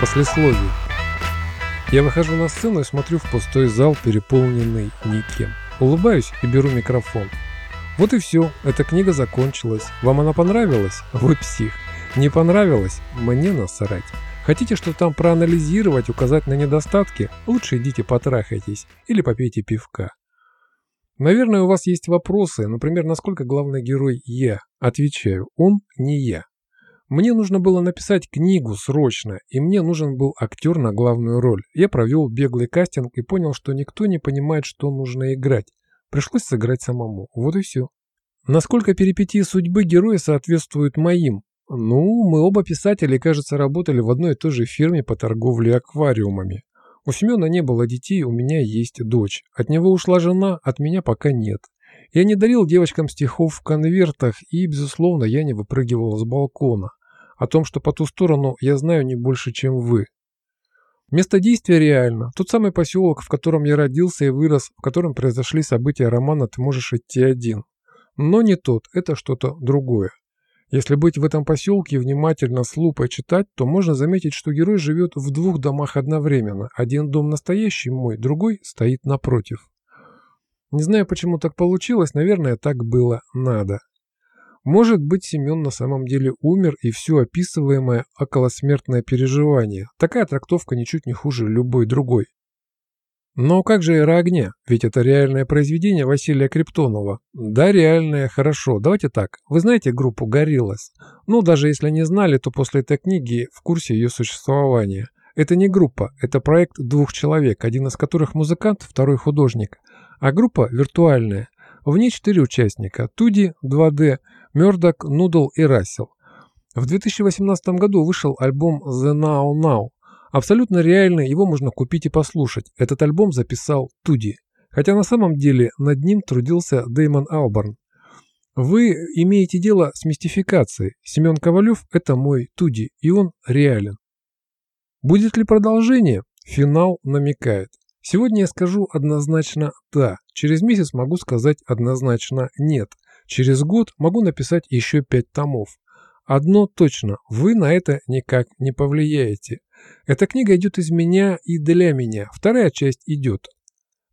Послесловие. Я выхожу на сцену и смотрю в пустой зал, переполненный никем. Улыбаюсь и беру микрофон. Вот и все, эта книга закончилась. Вам она понравилась? Вы псих. Не понравилось? Мне насрать. Хотите что там проанализировать, указать на недостатки? Лучше идите потрахайтесь или попейте пивка. Наверное, у вас есть вопросы, например, насколько главный герой я? Отвечаю, он не я. Мне нужно было написать книгу срочно, и мне нужен был актер на главную роль. Я провел беглый кастинг и понял, что никто не понимает, что нужно играть. Пришлось сыграть самому. Вот и все. Насколько перипетии судьбы героя соответствуют моим? Ну, мы оба писатели, кажется, работали в одной и той же фирме по торговле аквариумами. У Семена не было детей, у меня есть дочь. От него ушла жена, от меня пока нет. Я не дарил девочкам стихов в конвертах, и, безусловно, я не выпрыгивал с балкона. О том, что по ту сторону, я знаю не больше, чем вы. Место действия реально. Тот самый поселок, в котором я родился и вырос, в котором произошли события романа «Ты можешь идти один». Но не тот, это что-то другое. Если быть в этом поселке и внимательно с лупой читать, то можно заметить, что герой живет в двух домах одновременно. Один дом настоящий мой, другой стоит напротив. Не знаю, почему так получилось, наверное, так было надо. Может быть, Семен на самом деле умер, и все описываемое околосмертное переживание. Такая трактовка ничуть не хуже любой другой. Но как же «Эра огня»? Ведь это реальное произведение Василия Криптонова. Да, реальное, хорошо. Давайте так. Вы знаете группу «Гориллас»? Ну, даже если не знали, то после этой книги в курсе ее существования. Это не группа, это проект двух человек, один из которых музыкант, второй художник. А группа виртуальная. В ней четыре участника – Туди, 2D, Мёрдок, Нудл и Рассел. В 2018 году вышел альбом The Now Now, Абсолютно реально, его можно купить и послушать. Этот альбом записал Туди. Хотя на самом деле над ним трудился Дэймон Алборн. Вы имеете дело с мистификацией. Семен Ковалев – это мой Туди, и он реален. Будет ли продолжение? Финал намекает. Сегодня я скажу однозначно «да». Через месяц могу сказать однозначно «нет». Через год могу написать еще пять томов. Одно точно, вы на это никак не повлияете. Эта книга идет из меня и для меня, вторая часть идет.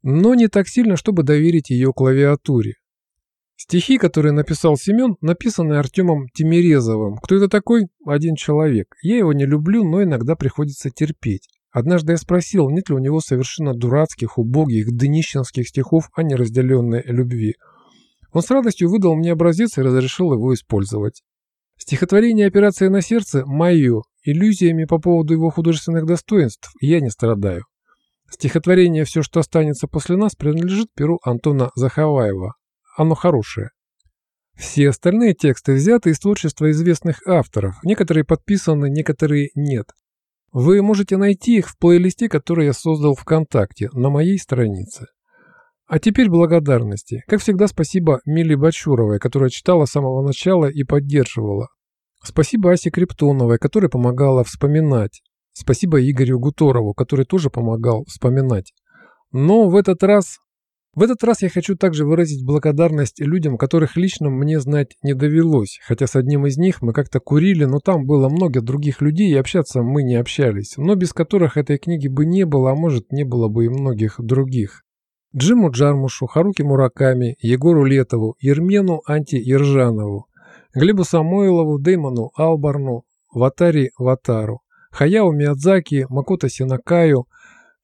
Но не так сильно, чтобы доверить ее клавиатуре. Стихи, которые написал Семен, написаны Артемом Тимирезовым. Кто это такой? Один человек. Я его не люблю, но иногда приходится терпеть. Однажды я спросил, нет ли у него совершенно дурацких, убогих, днищенских стихов о неразделенной любви. Он с радостью выдал мне образец и разрешил его использовать. Стихотворение «Операция на сердце» – мое, Иллюзиями по поводу его художественных достоинств я не страдаю. Стихотворение «Все, что останется после нас» принадлежит перу Антона Захаваева. Оно хорошее. Все остальные тексты взяты из творчества известных авторов. Некоторые подписаны, некоторые нет. Вы можете найти их в плейлисте, который я создал ВКонтакте, на моей странице. А теперь благодарности. Как всегда, спасибо Миле Бачуровой, которая читала с самого начала и поддерживала. Спасибо Асе Криптоновой, которая помогала вспоминать. Спасибо Игорю Гуторову, который тоже помогал вспоминать. Но в этот раз... В этот раз я хочу также выразить благодарность людям, которых лично мне знать не довелось, хотя с одним из них мы как-то курили, но там было много других людей, и общаться мы не общались, но без которых этой книги бы не было, а может не было бы и многих других. Джиму Джармушу, Харуки Мураками, Егору Летову, Ермену Анти Ержанову, Глебу Самойлову, Дэймону Албарну, Ватари Ватару, Хаяо Миядзаки, Макото Синакаю,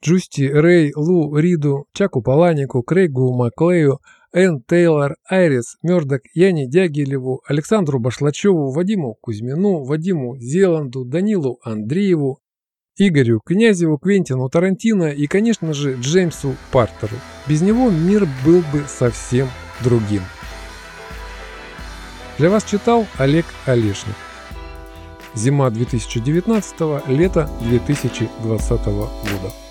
Джусти Рэй, Лу Риду, Чаку Паланику, Крейгу Маклею, Энн Тейлор, Айрис Мёрдок, Яне Дягилеву, Александру Башлачеву, Вадиму Кузьмину, Вадиму Зеланду, Данилу Андрееву, Игорю Князеву, Квентину Тарантино и, конечно же, Джеймсу Партеру. Без него мир был бы совсем другим. Для вас читал Олег Олешник. Зима 2019, лето 2020 года.